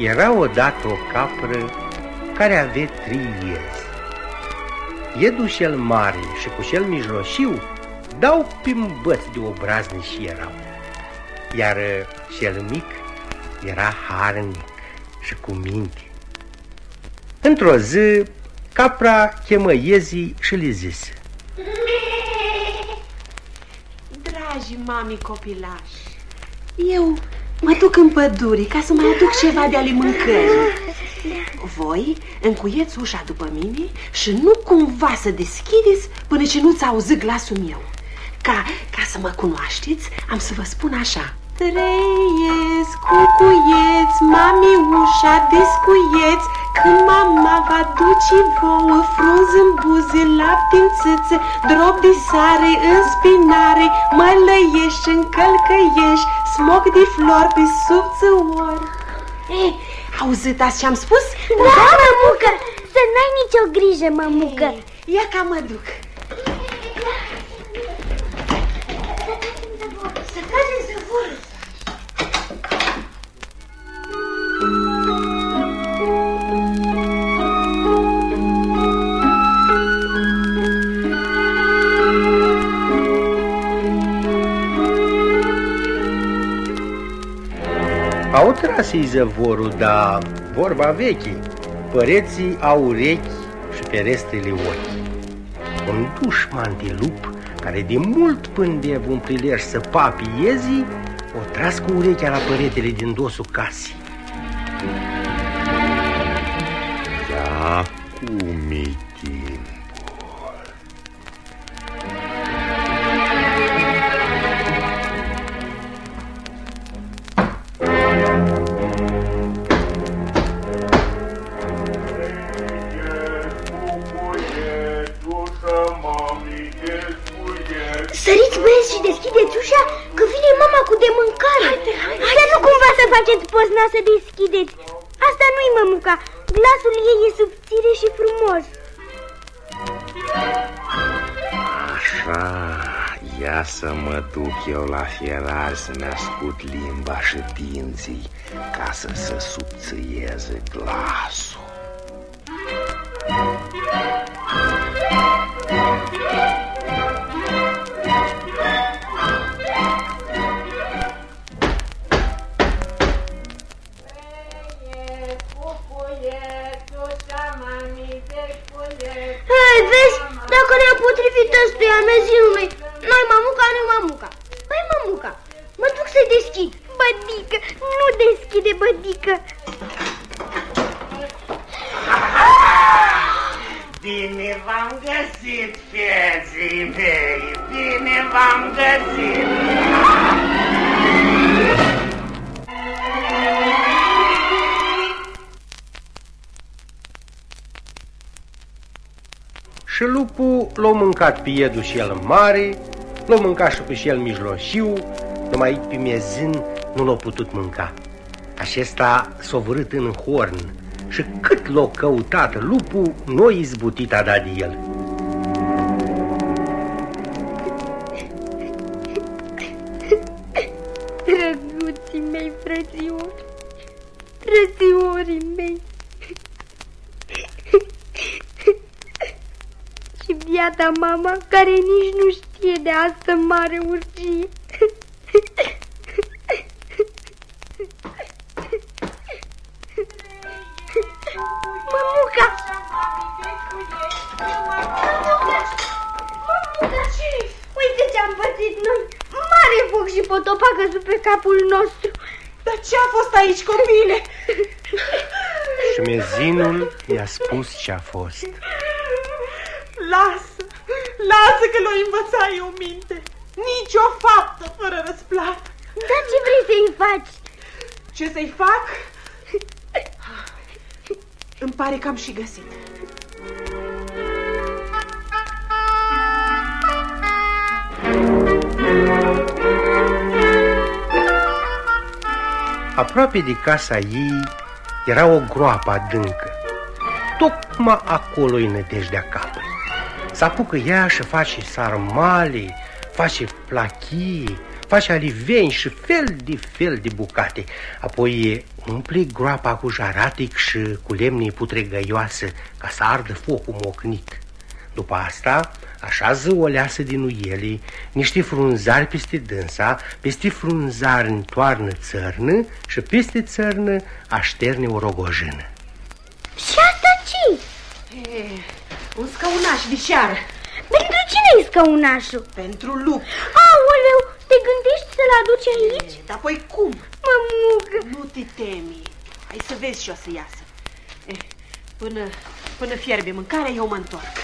Era odată o capră care avea trei iezi. Iedul cel mare și cu cel mijlociu dau pimbăți de obraznici și erau. Iar cel mic era harnic și cu minte. Într-o zi, capra chemă iezii și le zise. Dragi mami copilași, eu mă duc în pădure ca să mai aduc ceva de ale mâncării. Voi încuieți ușa după mine și nu cumva să deschideți până ce nu-ți auzi glasul meu. Ca, ca să mă cunoașteți, am să vă spun așa. Trăiesc, cucuieți, mami ușa descuieți, când mama va duce vouă frunz în buze, lapte în țâțe, drop de sare în spinare, mălăiești în călcăiești, smoc de flori pe subță ori. Ei, auzit azi ce-am spus? Da, mămucă, să n-ai nicio grijă, mămucă. Ia ca mă duc. Au tras izăvorul, dar vorba veche, păreții au urechi și ferestele ochi. Un dușman de lup, care de mult pânde un prilej să papi iezii, o tras cu urechea la păretele din dosul casei. Da, cum pozna să deschideți. Asta nu-i mămuca. Glasul ei e subțire și frumos. Așa, ia să mă duc eu la fierar să-mi ascut limba și dinții ca să se subțieze glasul. Deschid. Bădică, nu deschide, bădică. Bine v-am găsit, fieții mei, bine v-am găsit. Și lupul l-a mâncat pe iedul și el mare, l-a mâncat și pe și el mijlociu, numai pe miezin nu l-a putut mânca. Acesta s-a vărât în horn și cât l-a căutat lupul, nu i izbutit a dat de el. Drăguții mei, frățiori, frățiorii mei. Și biata mama care nici nu știe de asta mare urgie. Capul nostru. Dar ce a fost aici, copile? Și mezinul i-a spus ce a fost. Lasă, lasă că l-o învăța eu minte. Nici o faptă fără răsplată. Dar ce vrei să-i faci? Ce să-i fac? Îmi pare că am și găsit. Aproape de casa ei era o groapă adâncă. Tocmai acolo-i nădejdea capului. Să apucă ea și face sarmale, face plachii, face aliveni și fel de fel de bucate. Apoi Umpli groapa cu jaratic și cu lemnii putregăioasă ca să ardă focul mocnit. După asta, așează o leasă din uielii, niște frunzari peste dânsa, peste frunzari întoarnă țărnă și peste țărnă așterne o rogojână. Și asta ce E, un scăunaș de șeară. Pentru cine e scăunașul? Pentru lup. Aoleu, te gândești să-l aduci aici? Dar apoi cum? Mămugă! Nu te temi. Hai să vezi și o să iasă. E, până, până fierbe mâncarea, eu mă întorc.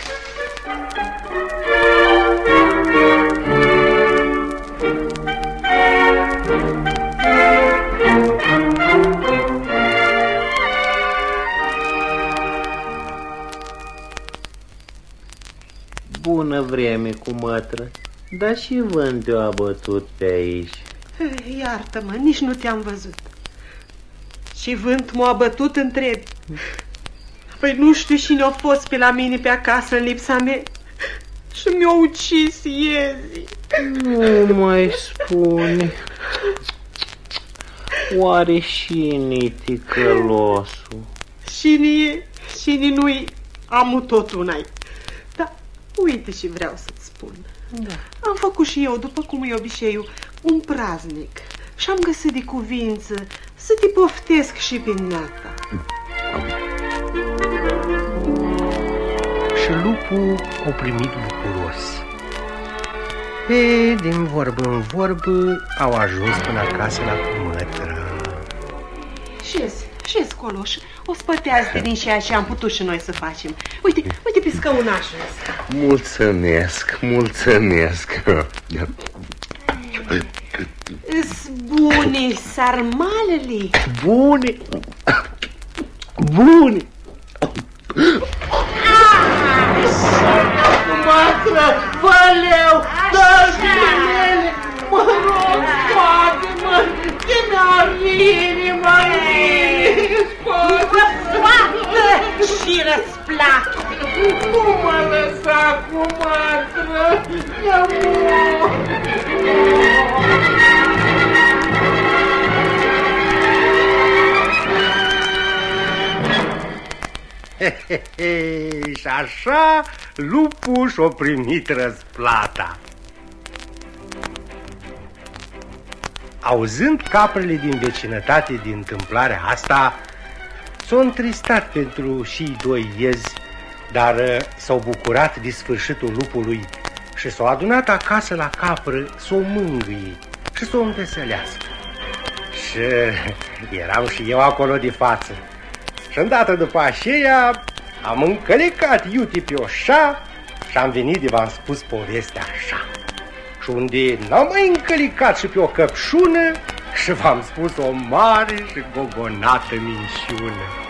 Bună vreme cu mătră, dar și vânt a bătut pe aici. E, Iartă-mă, nici nu te-am văzut. Și vânt m-a bătut întreb. Păi nu știu cine a fost pe la mine pe acasă în lipsa mea. Și mi-a ucis iezi. Nu mai spune. Oare și niticălosul? Cine e, cine nu-i, amul tot una Da, uite și vreau să-ți spun. Da. Am făcut și eu, după cum e obiceiul, un praznic. Și am găsit de cuvință să te poftesc și pe nata. Și lupul o primit bucuros. E, din vorbă în vorbă, au ajuns până acasă la cumătră. Șez, șez, Coloș, o spătează din ceea ce am putut și noi să facem. Uite, uite pe scăunașul ăsta. Mulțumesc, mulțumesc. Îs bune sarmalele. Bune, bune. Mătră, fă-leu, dă-și He, he, he, și așa lupul și-a primit răsplata. Auzând caprele din vecinătate din întâmplarea asta, s-au întristat pentru și doi iezi, dar uh, s-au bucurat de sfârșitul lupului și s-au adunat acasă la capră să o mângâie și să o înveselească. Și eram și eu acolo de față. Și îndată după aceea am încălecat iute pe oșa și am venit de v-am spus povestea așa. Și unde n-am mai încălicat și pe o căpșună și v-am spus o mare și gogonată minciună.